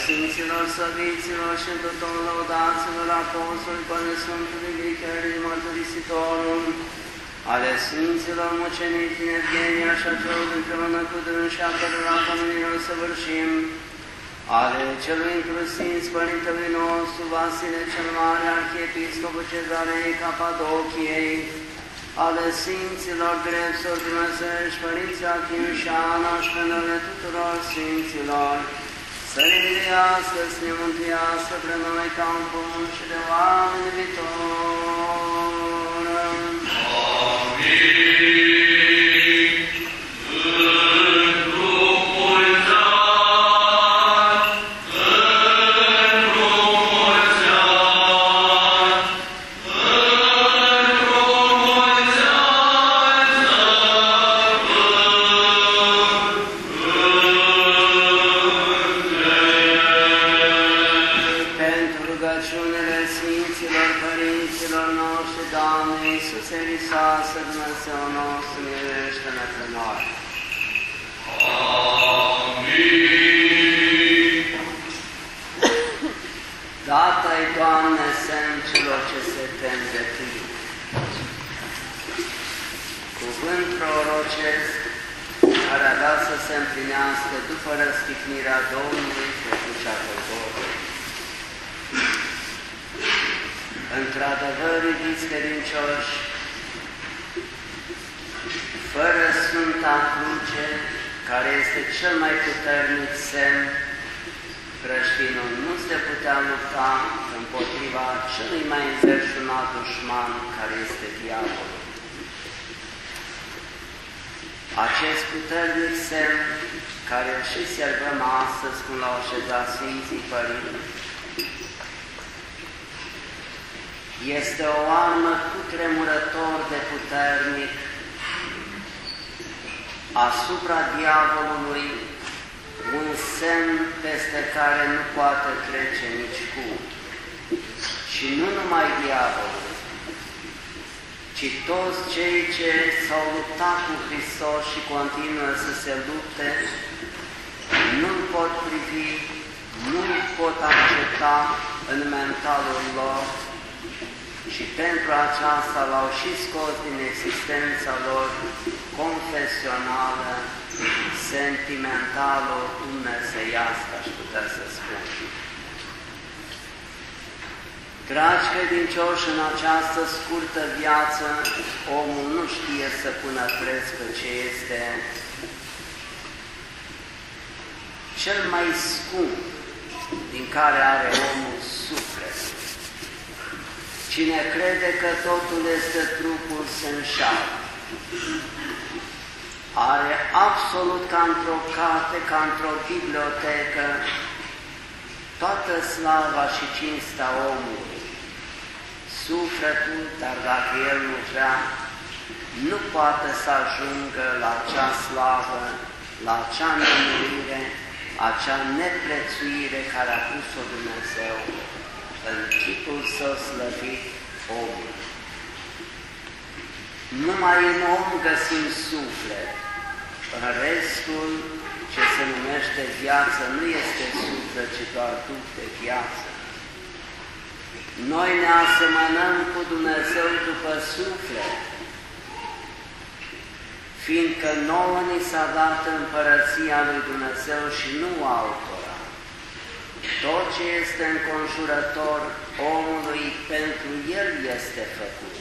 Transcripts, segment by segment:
Sfinților, Săviților și tuturor lăudaților Apostoli, ale Sfântului Vicherii, Mărturisitorul, ale Sfinților Mucenici din Evgenia și a celor împreună cu dâns și a cărora căminilor săvârșim, ale celui inclusiv Părintelui nostru Vasile cel Mare, Arhiepiscopul Cezarei Capadociei, ale Sfinților Dreptilor Dumnezeiești, Părinții Achim și Ana și pe numele tuturor Sfinților, să ne miluiască, să ne mântuiască pre noi ca un bun și de oameni viitor. Pentru împlinească după răstignirea Domnului pe crucea Golgotei. Într-adevăr, iubiți credincioși, fără Sfânta Cruce, care este cel mai puternic semn, creștinul nu se putea lupta împotriva celui mai înverșunat dușman, care este diavolul. Acest puternic semn, care îl și servăm astăzi, cum l-au așezat Sfinții Părinți, este o armă cu tremurător de puternic asupra diavolului, un semn peste care nu poate trece nici cu. Și nu numai diavolul, ci toți cei ce s-au luptat cu Hristos și continuă să se lupte, nu-L pot privi, nu-L pot accepta în mentalul lor și pentru aceasta l-au și scos din existența lor confesională, sentimentală, dumnezeiască, aș putea să spun. Dragi credincioși, în această scurtă viață, omul nu știe să pună preț pe ce este cel mai scump din care are omul sufletul. Cine crede că totul este trupul se înșală. Are absolut ca într-o carte, ca într-o bibliotecă, toată slava și cinsta omului. Sufletul, dar dacă el nu vrea, nu poate să ajungă la acea slavă, la acea nemurire, acea neprețuire care a pus-o Dumnezeu în chipul său slăvit omul. Numai în om găsim suflet. În restul, ce se numește viață, nu este suflet, ci doar duc de viață. Noi ne asemănăm cu Dumnezeu după suflet, fiindcă nouă ni s-a dat împărăția lui Dumnezeu și nu altora. Tot ce este înconjurător omului, pentru el este făcut.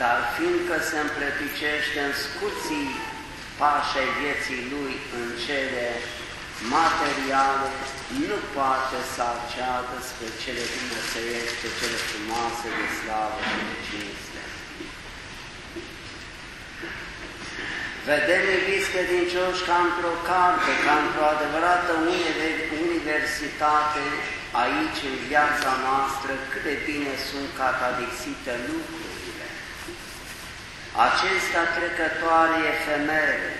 Dar fiindcă se împleticește în scurții pași ai vieții lui în cele materiale, nu poate să acceadă spre cele dumnezeiești, pe cele frumoase de slavă și de cinste. Vedem, iubiți credincioși, ca într-o carte, ca într-o adevărată universitate, aici, în viața noastră, cât de bine sunt catadixite lucrurile. Acestea trecătoare efemere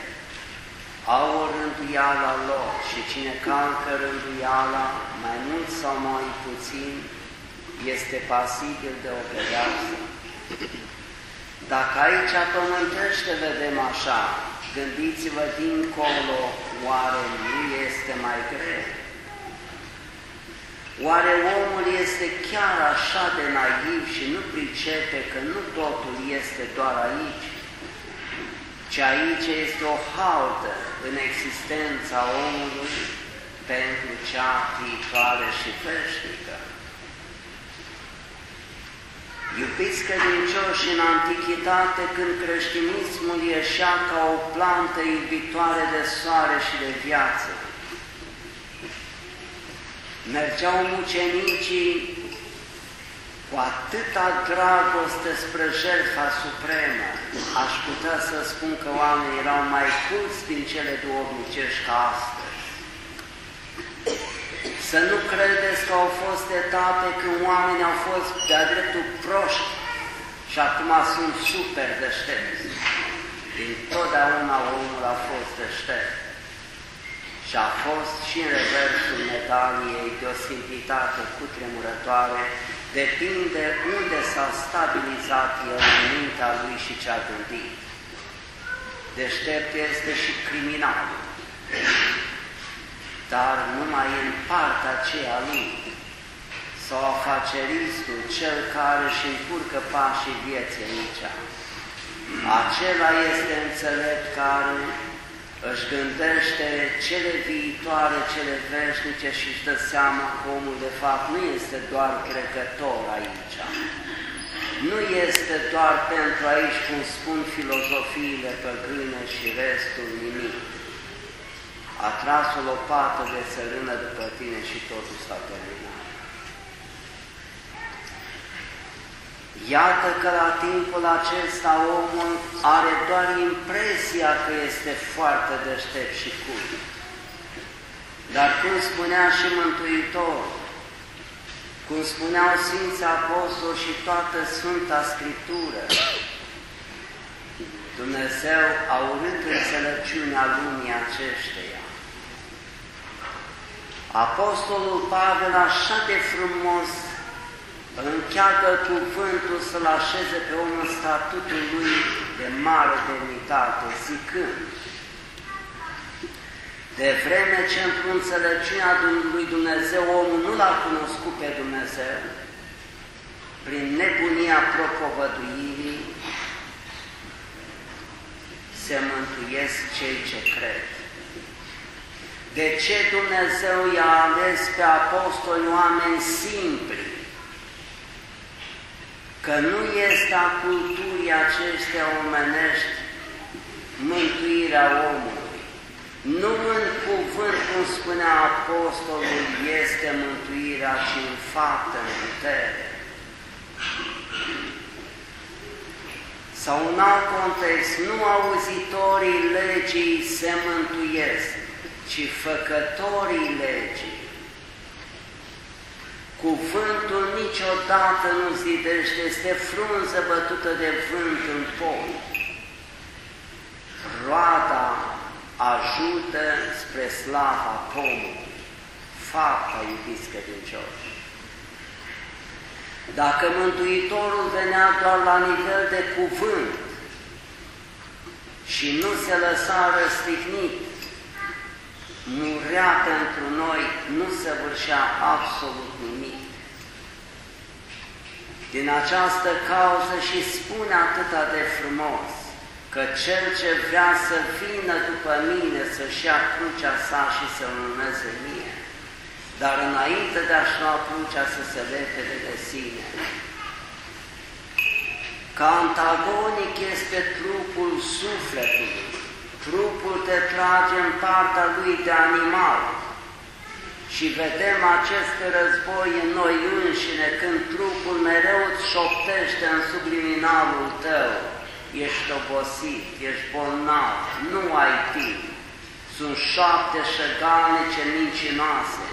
au o rânduială lor și cine calcă rânduiala, mai mult sau mai puțin, este pasibil de o pedeapsă. Dacă aici pământește vedem așa, gândiți-vă dincolo, oare nu este mai greu? Oare omul este chiar așa de naiv și nu pricepe că nu totul este doar aici, ci aici este o haltă în existența omului pentru cea viitoare și veșnică? Iubiți credincioși, în antichitate, când creștinismul ieșea ca o plantă iubitoare de soare și de viață, mergeau mucenicii cu atâta dragoste spre jertfa supremă, aș putea să spun că oamenii erau mai culți din cele duovnicești ca astăzi. Să nu credeți că au fost etape când oamenii au fost de-a dreptul proști și acum sunt super deștepți. Din totdeauna omul a fost deștept și a fost și în reversul medaliei de o simplitate cutremurătoare, depinde unde s-a stabilizat el în mintea lui și ce a gândit. Deștept este și criminal dar numai în partea aceea lui, sau afaceristul, cel care își încurcă pașii vieții aici. Acela este înțelept care își gândește cele viitoare, cele veșnice și își dă seama că omul de fapt nu este doar trecător aici. Nu este doar pentru aici, cum spun filozofiile păgâne și restul nimic a tras o lopată de țărână după tine și totul s-a terminat. Iată că la timpul acesta omul are doar impresia că este foarte deștept și cult. Dar cum spunea și Mântuitor, cum spuneau Sfinții Apostoli și toată Sfânta Scriptură, Dumnezeu a urât înțelepciunea lumii acesteia Apostolul Pavel așa de frumos încheagă cuvântul să-l așeze pe om în statutul lui de mare demnitate, zicând, de vreme ce într-o înțelepciunea lui Dumnezeu omul nu l-a cunoscut pe Dumnezeu, prin nebunia propovăduirii, se mântuiesc cei ce cred. De ce Dumnezeu i-a ales pe apostoli oameni simpli? Că nu este a culturii acestea omenești mântuirea omului. Nu în cuvânt, cum spunea apostolul, este mântuirea, ci în faptă, în putere. Sau în alt context, nu auzitorii legii se mântuiesc, ci făcătorii legii. Cuvântul niciodată nu zidește, este frunză bătută de vânt în pom. Roada ajută spre slava pomului. Fapta, iubiți credincioși. Dacă Mântuitorul venea doar la nivel de cuvânt și nu se lăsa răstignit murea pentru noi, nu se vârșea absolut nimic. Din această cauză și spune atâta de frumos, că cel ce vrea să vină după mine să-și ia crucea sa și să urmeze mie, dar înainte de a-și lua crucea să se lepede de sine. Ca antagonic este trupul sufletului, Trupul te trage în partea lui de animal și vedem acest război în noi înșine când trupul mereu îți șoptește în subliminalul tău. ești obosit, ești bolnav, nu ai timp. Sunt șapte șăgalnice mincinoase.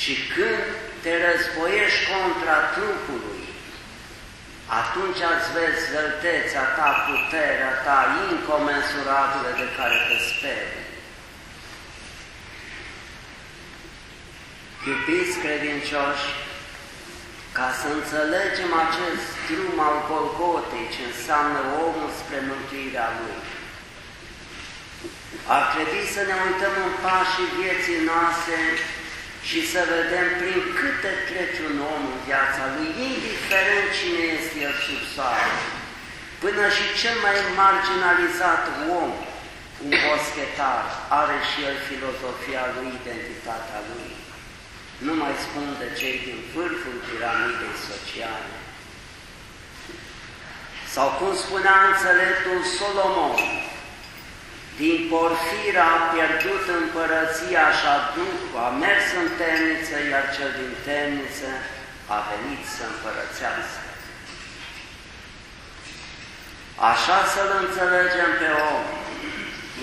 Și când te războiești contra trupului, atunci îți vezi văltețea ta, puterea ta, incomensurabilă de care te speri. Iubiți credincioși, ca să înțelegem acest drum al Golgotei, ce înseamnă omul spre mântuirea lui, ar trebui să ne uităm în pașii vieții noastre și să vedem prin câte trece un om în viața lui, indiferent cine este el sub soare, până și cel mai marginalizat om, un boschetar, are și el filozofia lui, identitatea lui. Nu mai spun de cei din vârful piramidei sociale. Sau cum spunea înțeleptul Solomon, din porfira a pierdut împărăția și a, a mers în temniță, iar cel din temniță a venit să împărățească. Așa să-L înțelegem pe om.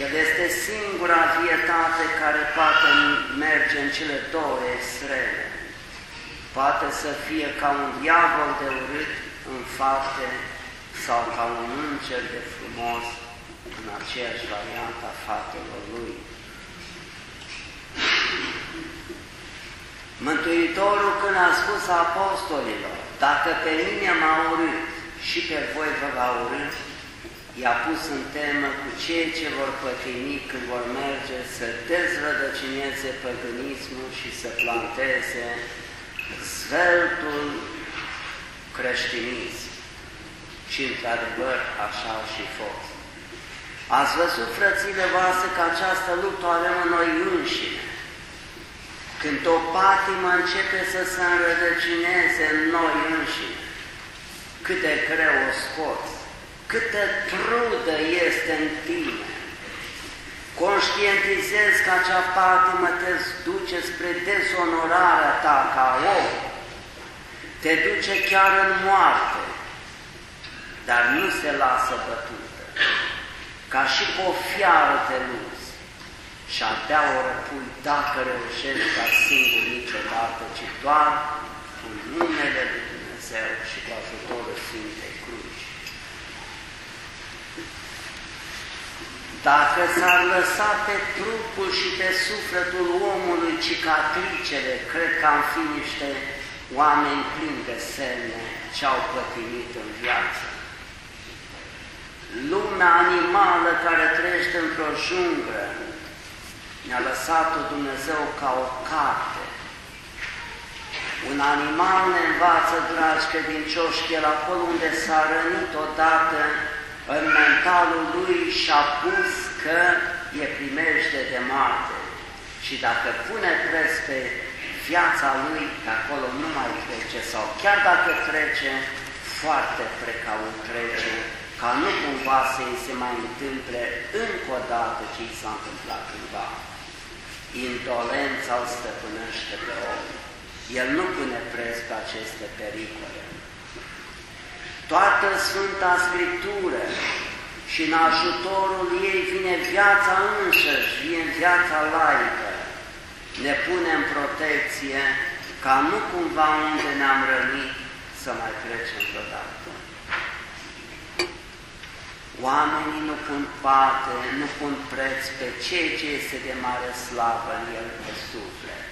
El este singura vietate care poate merge în cele două extreme. Poate să fie ca un diavol de urât în fapte sau ca un înger de frumos în aceeași variantă a faptelor lui. Mântuitorul când a spus apostolilor, dacă pe mine m-a urât și pe voi vă va urât, i-a pus în temă cu cei ce vor pătimi când vor merge să dezrădăcineze păgânismul și să planteze sveltul creștinism. Și într-adevăr așa și fost. Ați văzut, frățile voastre, că această luptă o avem în noi înșine. Când o patimă începe să se înrădăcineze în noi înșine, cât de greu o scoți, câtă trudă este în tine, conștientizezi că acea patimă te duce spre dezonorarea ta ca om, te duce chiar în moarte, dar nu se lasă bătută ca și cu o fiară de luz și abia o răpui dacă reușești ca singur niciodată, ci doar cu numele Lui Dumnezeu și cu ajutorul Sfintei Cruci. Dacă s-ar lăsa pe trupul și pe sufletul omului cicatricele, cred că am fi niște oameni plini de semne ce au pătimit în viață lumea animală care trăiește într-o junglă, ne-a lăsat-o Dumnezeu ca o carte. Un animal ne învață, dragi credincioși, că el acolo unde s-a rănit odată în mentalul lui și-a pus că e primește de moarte. Și dacă pune preț pe viața lui, de acolo nu mai trece, sau chiar dacă trece, foarte precaut trece, ca nu cumva să îi se mai întâmple încă o dată ce i s-a întâmplat cândva. Indolența îl stăpânește pe om. El nu pune preț pe aceste pericole. Toată Sfânta Scriptură și în ajutorul ei vine viața însăși, vine viața laică. Ne pune în protecție ca nu cumva unde ne-am rănit să mai trecem vreodată. Oamenii nu pun pate, nu pun preț pe ceea ce este de mare slavă în el pe suflet.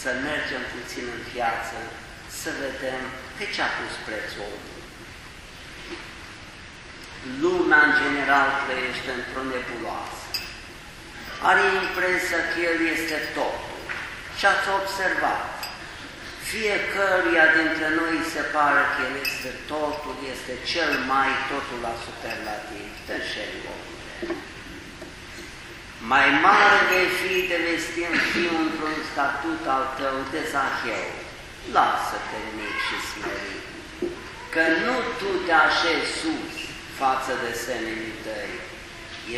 Să mergem puțin în viață, să vedem pe ce a pus prețul omului. Lumea în general trăiește într-o nebuloasă. Are impresia că el este totul. Și ați observat, Fiecăruia dintre noi se pare că El este totul, este cel mai totul la superlativ. Te Mai mare vei fi de vestim fi într-un statut al tău de Zaheu. Lasă-te mic și smerit, că nu tu te așezi sus față de semenii tăi,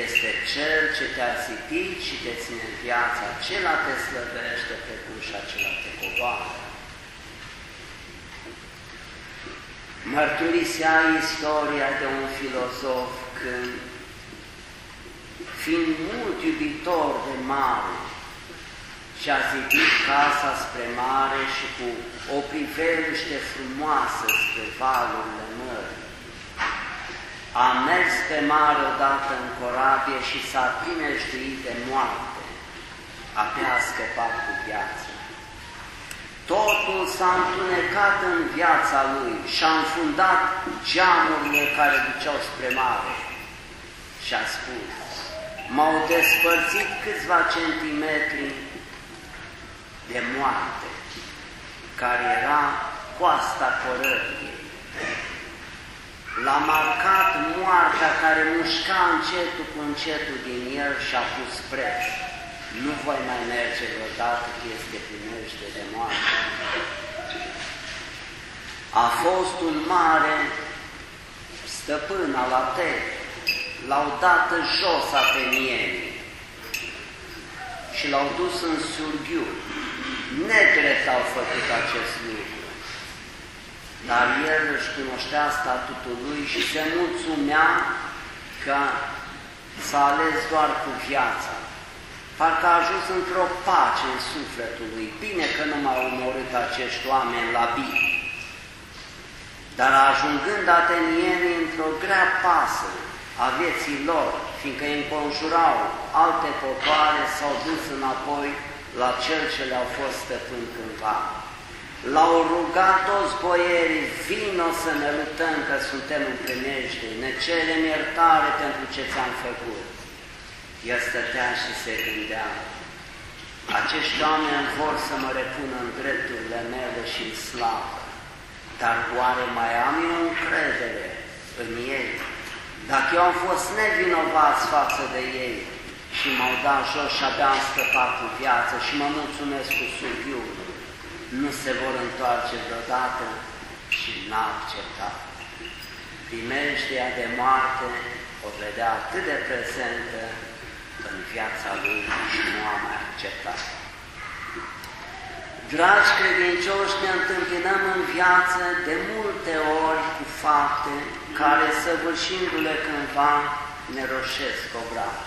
este Cel ce te-a zidit și te ține în viața, acela te slăvește pe dușa, acela te coboară. Mărturisea istoria de un filozof când, fiind mult iubitor de mare, și-a zidit casa spre mare și cu o priveliște frumoasă spre valurile mării. A mers pe mare odată în corabie și s-a primejduit de moarte, abia a scăpat cu viață. Totul s-a întunecat în viața lui și a înfundat geamurile care duceau spre mare și a spus, m-au despărțit câțiva centimetri de moarte, care era coasta corăbiei. L-a marcat moartea care mușca încetul cu încetul din el și a pus preț. Nu voi mai merge vreodată că este primește de moarte. A fost un mare stăpân al Atenei, l-au dat jos atenienii și l-au dus în surghiu. Nedrept au făcut acest lucru, dar el își cunoștea statutul lui și se mulțumea că s-a ales doar cu viața. Parcă a ajuns într-o pace în sufletul lui. Bine că nu m-au omorât acești oameni la bine. Dar ajungând atenienii într-o grea pasă a vieții lor, fiindcă îi înconjurau alte popoare, s-au dus înapoi la cel ce le-au fost stăpân cândva. L-au rugat toți boierii, vino să ne luptăm că suntem în primejde, ne cerem iertare pentru ce ți-am făcut. El stătea și se gândea, acești oameni vor să mă repună în drepturile mele și în slavă, dar oare mai am eu încredere în ei? Dacă eu am fost nevinovați față de ei, și m-au dat jos și abia am scăpat cu viață și mă mulțumesc cu subiu. Nu se vor întoarce vreodată și n-a acceptat. Primejdea de moarte o vedea atât de prezentă în viața lui și nu a mai acceptat. Dragi credincioși, ne întâmpinăm în viață de multe ori cu fapte care, săvârșindu-le cândva, ne roșesc obraj.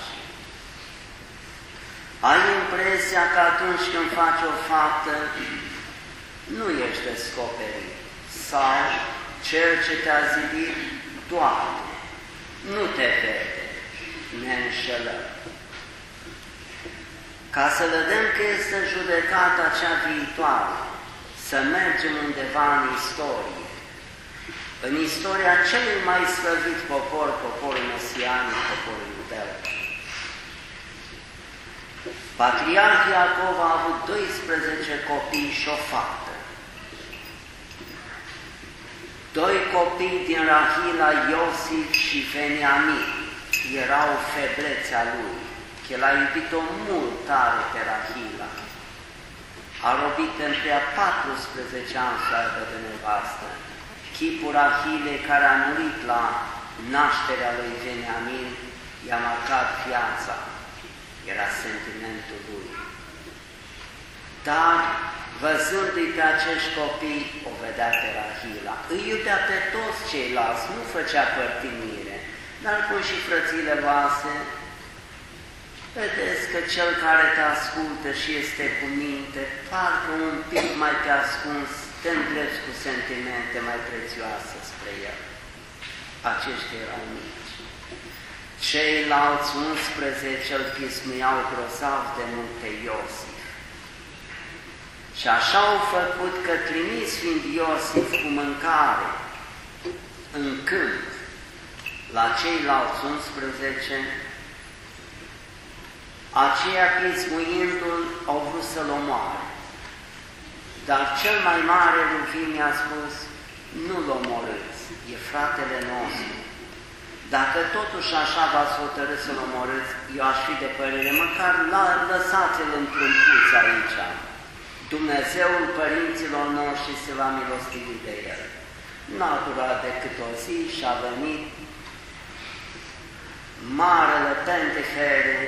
Ai impresia că atunci când faci o faptă, nu ești descoperit sau cel ce te-a zidit, Doamne, nu te vede, ne înșelăm. Ca să vedem că este judecata cea viitoare, să mergem undeva în istorie, în istoria celui mai slăvit popor, poporul mesianic, poporul iudeu. Patriarh Iacov a avut 12 copii și o fată. Doi copii din Rahila, Iosif și Veniamin, erau feblețea lui, că l-a iubit-o mult tare pe Rahila. A robit între ea 14 ani să aibă de nevastă. Chipul Rahile care a murit la nașterea lui Veniamin i-a marcat viața era sentimentul lui. Dar, văzându-i pe acești copii, o vedea pe Rahila. Îi iubea pe toți ceilalți, nu făcea părtinire, dar cum și frățile voastre, vedeți că cel care te ascultă și este cu minte, parcă un pic mai te ascuns, te îndrepți cu sentimente mai prețioase spre el. Aceștia erau mici. Ceilalți 11 îl pismuiau grozav de mult pe Iosif. Și așa au făcut că trimis fiind Iosif cu mâncare în câmp la ceilalți 11, aceia pismuindu-l au vrut să-l omoare. Dar cel mai mare lui mi-a spus, nu-l omorâți, e fratele nostru dacă totuși așa v-ați hotărât să-l omorâți, eu aș fi de părere, măcar lăsați-l într-un puț aici. Dumnezeul părinților noștri se va milostivi de el. N-a durat decât o zi și a venit marele Pentefere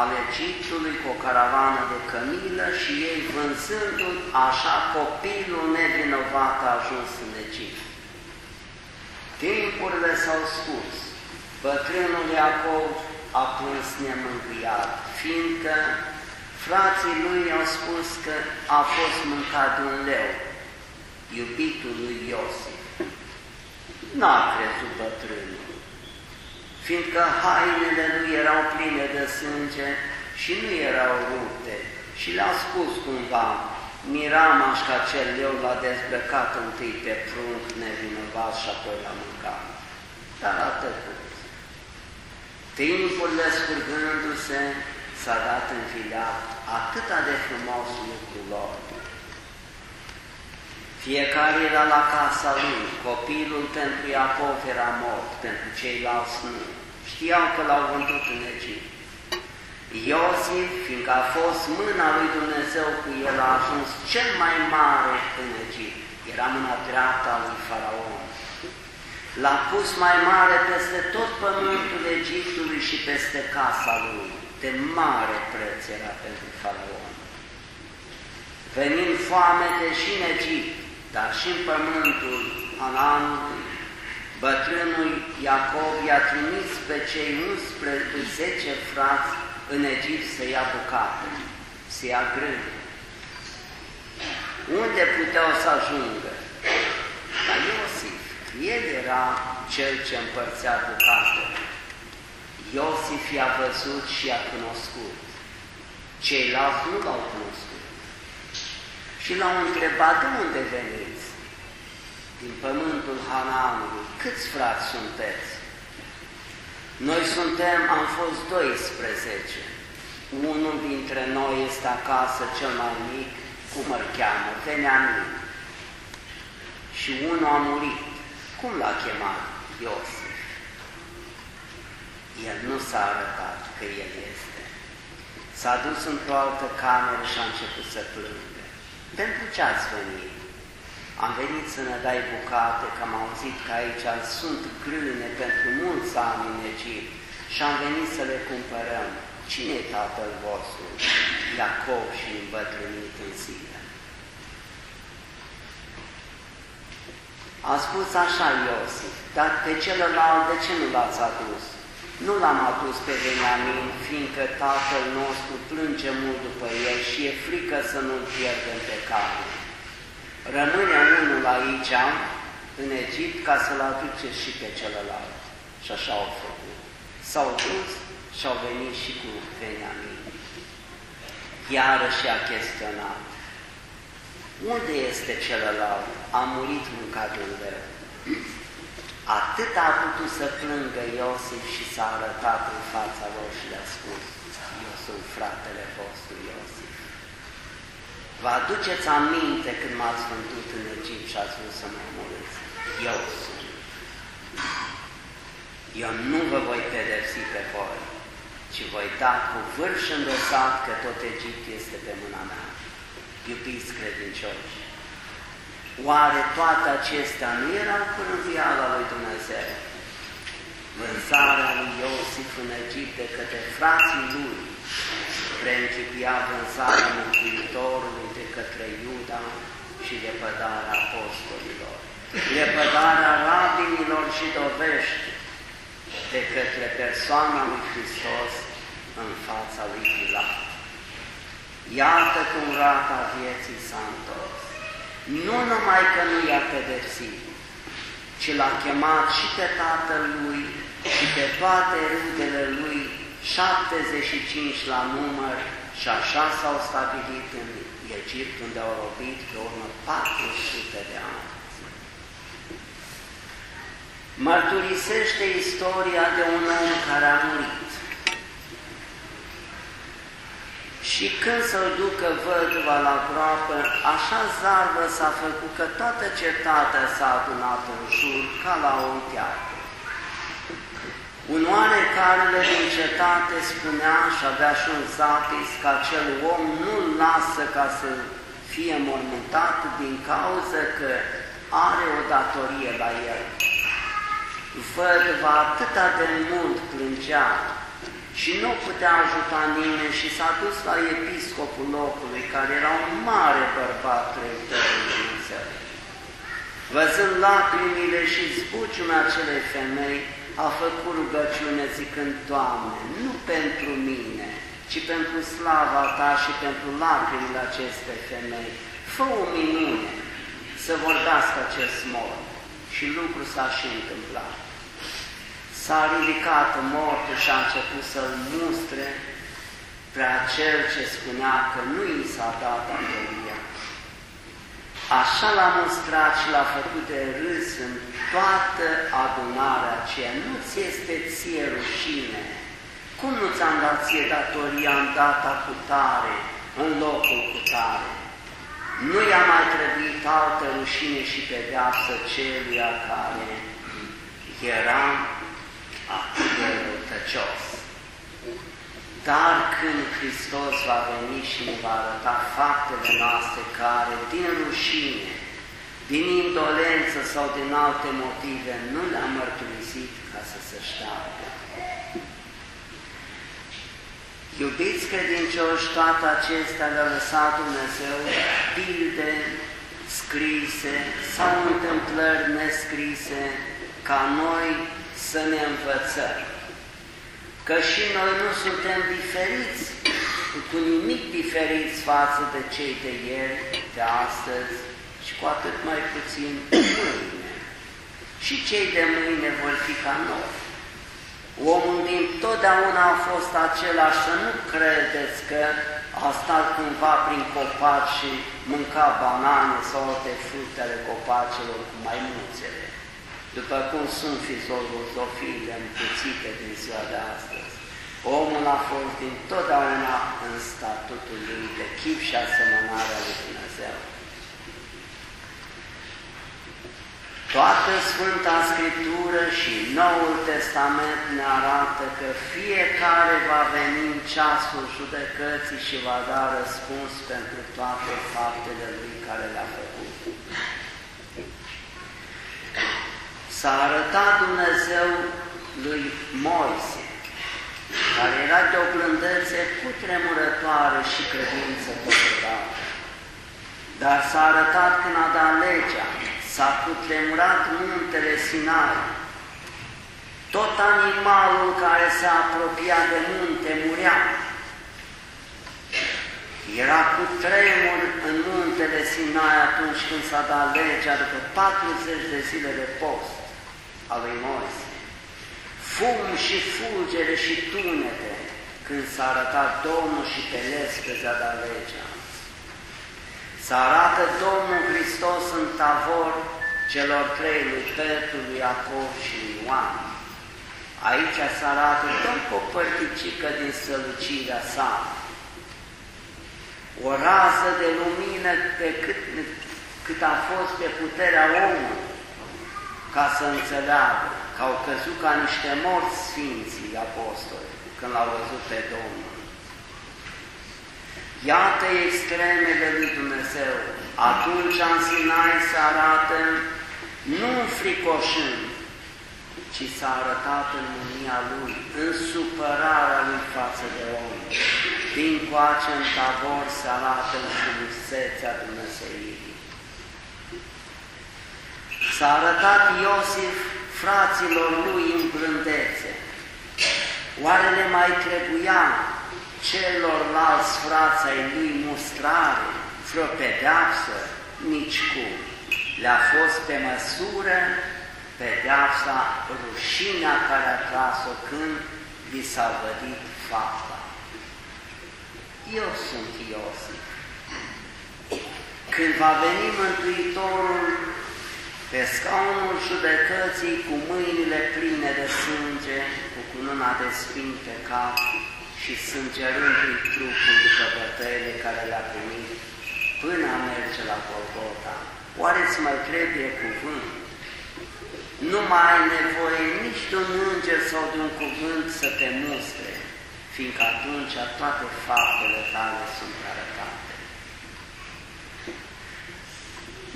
al Egiptului cu o caravană de cămilă și ei vânzându-l, așa copilul nevinovat a ajuns în Egipt. Timpurile s-au scurs, bătrânul Iacov a plâns nemângâiat, fiindcă frații lui au spus că a fost mâncat de un leu, iubitul lui Iosif. N-a crezut bătrânul, fiindcă hainele lui erau pline de sânge și nu erau rupte și le-a spus cumva, Miramaș ca cel leu l-a dezbrăcat întâi pe prunc nevinovat și apoi l-a mâncat. Dar a tăcut. Timpurile scurgându-se, s-a dat în filea atâta de frumos lucru lor. Fiecare era la casa lui, copilul pentru Iacov era mort, pentru ceilalți nu. Știau că l-au vândut în Egipt. Iosif, fiindcă a fost mâna lui Dumnezeu cu el, a ajuns cel mai mare în Egipt. Era mâna dreaptă a lui Faraon. L-a pus mai mare peste tot pământul Egiptului și peste casa lui. De mare preț era pentru Faraon. Venind foamete și în Egipt, dar și în pământul Ananului, bătrânul Iacov i-a trimis pe cei 11 frați în Egipt să ia bucată, să ia grâu. Unde puteau să ajungă? La Iosif. El era cel ce împărțea bucată. Iosif i-a văzut și i-a cunoscut. Ceilalți nu l-au cunoscut. Și l-au întrebat, de unde veniți? Din pământul Hanaanului. Câți frați sunteți? Noi suntem, am fost 12. Unul dintre noi este acasă, cel mai mic, cum îl cheamă, Veniamin. Și unul a murit. Cum l-a chemat? Iosif. El nu s-a arătat că el este. S-a dus într-o altă cameră și a început să plângă. Pentru ce ați venit? Am venit să ne dai bucate, că am auzit că aici sunt grâne pentru mulți ani în Egipt și am venit să le cumpărăm. Cine e tatăl vostru? Iacov și îmbătrânit în zile. A spus așa Iosif, dar pe celălalt de ce nu l-ați adus? Nu l-am adus pe Beniamin, fiindcă tatăl nostru plânge mult după el și e frică să nu-l pierdem pe cale. Rămâne unul aici, în Egipt, ca să-l aduce și pe celălalt. Și așa au făcut. S-au dus și au venit și cu Beniamin. Iarăși a chestionat. Unde este celălalt? A murit mâncat un leu. Atât a putut să plângă Iosif și s-a arătat în fața lor și le-a spus, eu sunt fratele vostru Iosif. Vă aduceți aminte când m-ați vândut în Egipt și ați vrut să mă omorâți? Eu sunt. Eu nu vă voi pedepsi pe voi, ci voi da cu vârș îndosat că tot Egipt este pe mâna mea. Iubiți credincioși, oare toate acestea nu erau cu rânduiala lui Dumnezeu? Vânzarea lui Iosif în Egipt de către frații lui preîncipia vânzarea Mântuitorului de către Iuda și lepădarea apostolilor, lepădarea rabinilor și dovești de către persoana lui Hristos în fața lui Pilat. Iată cum rata vieții s-a întors. Nu numai că nu i-a pedepsit, ci l-a chemat și pe tatăl lui și pe toate râdele lui 75 la număr și așa s-au stabilit în Egipt, unde au robit pe urmă 400 de ani. Mărturisește istoria de un om care a murit. Și când să-l ducă văduva la groapă, așa zarvă s-a făcut că toată cetatea s-a adunat în jur ca la un teatru. Un oarecare din cetate spunea și avea și un zapis că acel om nu-l lasă ca să fie mormântat din cauza că are o datorie la el. Vădva atâta de mult plângea și nu putea ajuta nimeni și s-a dus la episcopul locului, care era un mare bărbat trăitor în Dumnezeu. Văzând lacrimile și zbuciumea acelei femei, a făcut rugăciune zicând, Doamne, nu pentru mine, ci pentru slava Ta și pentru lacrimile acestei femei, fă o minune să vorbească acest mor. Și lucrul s-a și întâmplat. S-a ridicat mortul și a început să-l mustre pe acel ce spunea că nu i s-a dat datoria. Așa l-a mustrat și l-a făcut de râs în toată adunarea aceea. Nu-ți este ție rușine. Cum nu ți-am dat ție datoria în data cu tare, în locul cu tare? Nu i-a mai trebuit altă rușine și pedeapsă celuia care era atât de răutăcios. Dar când Hristos va veni și ne va arăta faptele noastre care, din rușine, din indolență sau din alte motive, nu le-am mărturisit ca să se șteargă. Iubiți credincioși, toate acestea le-a lăsat Dumnezeu pilde scrise sau întâmplări nescrise ca noi să ne învățăm. Că și noi nu suntem diferiți, cu nimic diferiți față de cei de ieri, de astăzi și cu atât mai puțin mâine. Și cei de mâine vor fi ca noi. Omul din totdeauna a fost același, să nu credeți că a stat cândva prin copaci și mânca banane sau alte fructe ale copacilor cu maimuțele, după cum sunt filozofiile împuțite din ziua de astăzi. Omul a fost din totdeauna în statutul lui de chip și asemănarea lui Dumnezeu. Toată Sfânta Scriptură și Noul Testament ne arată că fiecare va veni în ceasul judecății și va da răspuns pentru toate faptele lui care le-a făcut. S-a arătat Dumnezeu lui Moise, care era de o blândețe cutremurătoare și credință totodată. Dar s-a arătat când a dat legea, s-a cutremurat muntele Sinai. Tot animalul care se apropia de munte murea. Era cu tremur în muntele Sinai atunci când s-a dat legea după 40 de zile de post a lui Moise. Fum și fulgere și tunete când s-a arătat Domnul și pe lespezi a dat legea. Să arată Domnul Hristos în tavor celor trei, lui Petru, lui Iacov și lui Ioan. Aici se arată doar cu o părticică din sălucirea sa, o rază de lumină pe cât, cât a fost pe puterea omului, ca să înțeleagă că au căzut ca niște morți Sfinții Apostoli când l-au văzut pe Domnul. Iată extremele lui Dumnezeu. Atunci în Sinai se arată nu fricoșând, ci s-a arătat în mânia Lui, în supărarea Lui față de om. Din coace în tabor se arată în frumusețea Dumnezeirii. S-a arătat Iosif fraților lui în blândețe. Oare le mai trebuia celorlalți frați ai lui mustrare, vreo pedeapsă, nici cum. Le-a fost pe măsură pedeapsa, rușinea care a tras-o când li s-a vădit fapta. Eu sunt Iosif. Când va veni Mântuitorul pe scaunul judecății cu mâinile pline de sânge, cu cununa de spin pe cap, și sângerându-i trupul după bătăile care le-a primit până a merge la Golgota. Oare îți mai trebuie cuvânt? Nu mai ai nevoie nici de un înger sau de un cuvânt să te mustre, fiindcă atunci toate faptele tale sunt arătate.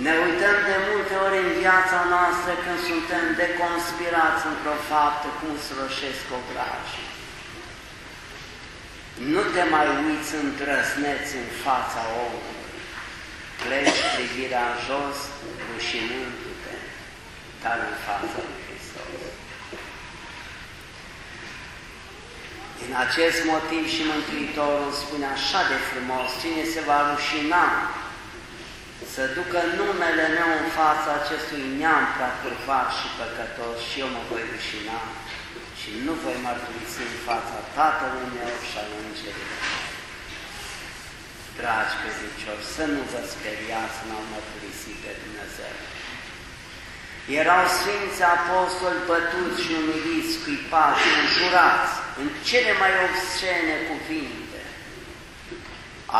Ne uităm de multe ori în viața noastră când suntem deconspirați într-o faptă cum slășesc obrajii. Nu te mai uiți îndrăzneț în fața omului. Pleci privirea în jos, rușinându-te. dar în fața lui Hristos. Din acest motiv și Mântuitorul spune așa de frumos, cine se va rușina să ducă numele meu în fața acestui neam prea curvat și păcătos și eu mă voi rușina și nu voi mărturisi în fața Tatălui meu și al Îngerilor. Dragi credincioși, să nu vă speriați în a mărturisi pe Dumnezeu. Erau Sfinți Apostoli bătuți și umiliți, scuipați, înjurați în cele mai obscene cuvinte.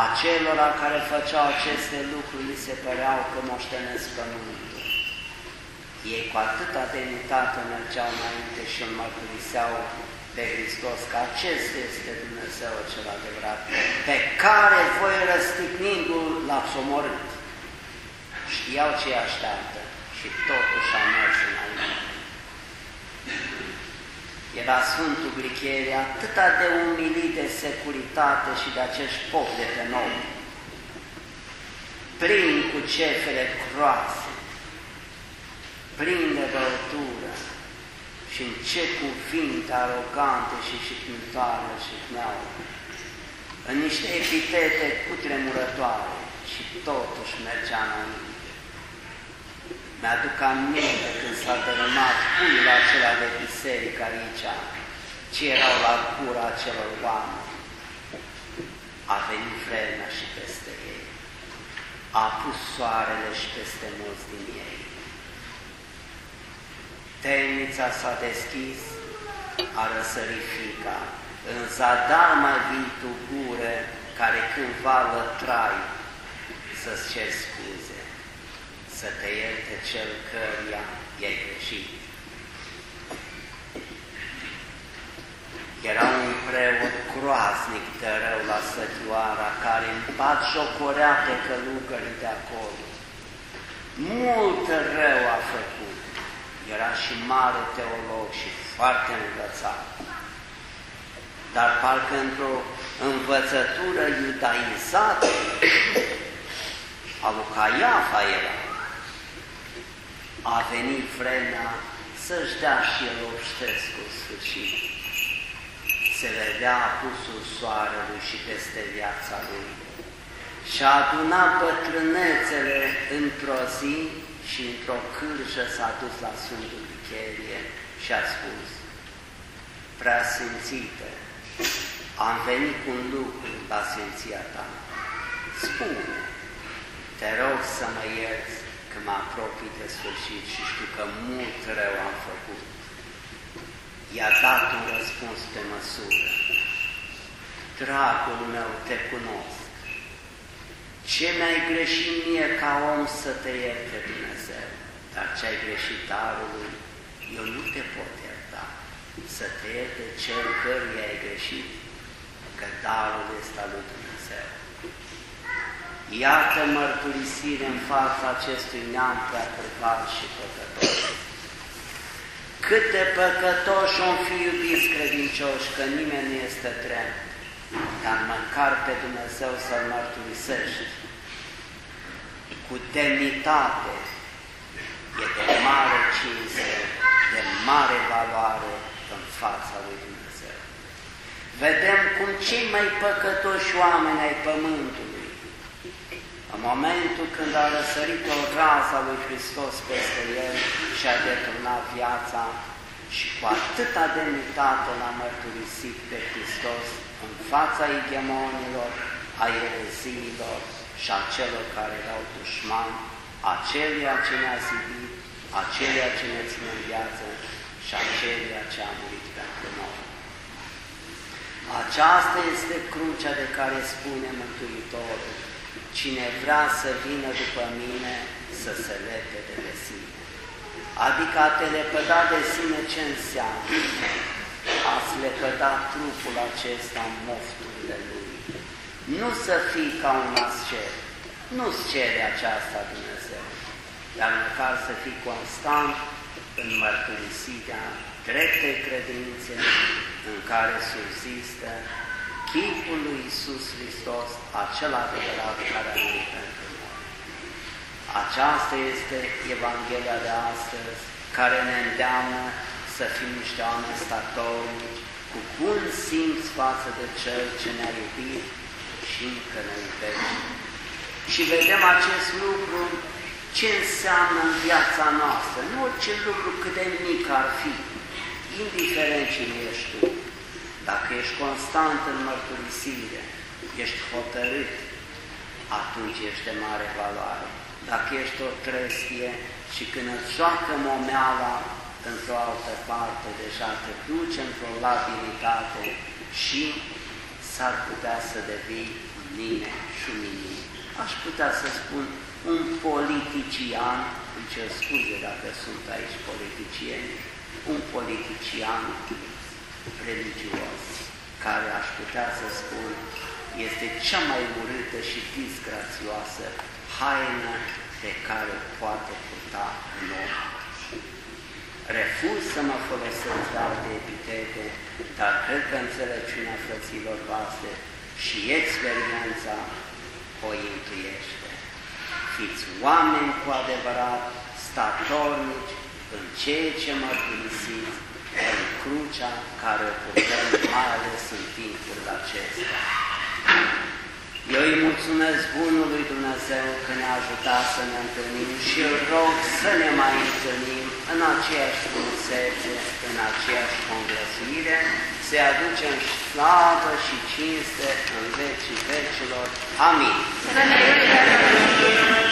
Acelora care făceau aceste lucruri li se păreau că moștenesc pământul. Ei cu atâta demnitate mergeau înainte și îl mărturiseau pe Hristos că acesta este Dumnezeu cel adevărat, pe care voi răstignindu-L l-ați omorât. Știau ce așteaptă și totuși a mers înainte. Era Sfântul Glichere atâta de umilit de securitate și de acești pop de pe nou, plin cu cefere croase, plin de băutură și în ce cuvinte arogante și șipnitoare și pneau, în niște epitete cutremurătoare și totuși mergea înainte. Mi-aduc aminte când s-a dărâmat puiul acela de biserică aici, ce erau la gura celor oameni. A venit vremea și peste ei. A pus soarele și peste mulți din ei. Temnița s-a deschis, a răsărit frica, în zadar mai vii tu gure care cândva lătrai să-ți cer scuze să te ierte cel căruia i-ai greșit. Era un preot groaznic de rău la sătioara care în pat jocorea pe călugării de acolo. Mult rău a făcut. Era și mare teolog și foarte învățat. Dar parcă într-o învățătură iudaizată a lui Caiafa era a venit vremea să-și dea și el obștescu sfârșit. Se vedea apusul soarelui și peste viața lui și a adunat bătrânețele într-o zi și într-o cârjă s-a dus la Sfântul Vicherie și a spus, Prea simțite, am venit cu un lucru la simția ta. Spune, te rog să mă ierți că mă apropii de sfârșit și știu că mult rău am făcut. I-a dat un răspuns pe măsură. Dragul meu, te cunosc. Ce mi-ai greșit mie ca om să te ierte Dumnezeu, dar ce ai greșit darului, eu nu te pot ierta. Să te ierte cel căruia ai greșit, că darul este al lui Dumnezeu. Iată mărturisire în fața acestui neam prea curvat și păcătos. Cât de păcătoși om fi iubiți credincioși, că nimeni nu este drept, dar măcar pe Dumnezeu să-L mărturisești cu demnitate, e de mare cinste, de mare valoare în fața lui Dumnezeu. Vedem cum cei mai păcătoși oameni ai Pământului în momentul când a răsărit o raza lui Hristos peste el și a deturnat viața și cu atâta demnitate l-a mărturisit pe Hristos în fața igemonilor, a ereziilor și a celor care erau dușmani, acelia ce ne-a zidit, acelia ce ne ține în viață și acelia ce a murit pentru noi. Aceasta este crucea de care spune Mântuitorul Cine vrea să vină după mine, să se lepede de sine. Adică a te lepăda de sine ce înseamnă? Ați lepăda trupul acesta în mofturile lui. Nu să fii ca un ascet. Nu-ți cere aceasta Dumnezeu, dar măcar să fii constant în mărturisirea dreptei credințe în care subzistă chipul lui Iisus Hristos, acel adevărat care a murit pentru noi. Aceasta este Evanghelia de astăzi, care ne îndeamnă să fim niște oameni statornici, cu bun simț față de Cel ce ne-a iubit și încă ne iubește. Și vedem acest lucru ce înseamnă în viața noastră, nu orice lucru cât de mic ar fi, indiferent cine ești tu. Dacă ești constant în mărturisire, ești hotărât, atunci ești de mare valoare. Dacă ești o trestie și când îți joacă momeala într-o altă parte, deja te duce într-o labilitate și s-ar putea să devii mine și mine. Aș putea să spun un politician, îmi cer scuze dacă sunt aici politicieni, un politician religios, care aș putea să spun este cea mai urâtă și disgrațioasă haină pe care poate purta un om. Refuz să mă folosesc de alte epitete, dar cred că înțelepciunea frăților voastre și experiența o intuiește. Fiți oameni cu adevărat, statornici în ceea ce mărturisiți, în crucea care o putem, mai ales în timpul acesta. Eu îi mulțumesc Bunului Dumnezeu că ne-a ajutat să ne întâlnim și îl rog să ne mai întâlnim în aceeași frumusețe, în aceeași conglăsuire, să-i aducem slavă și cinste în vecii vecilor. Amin. Amin.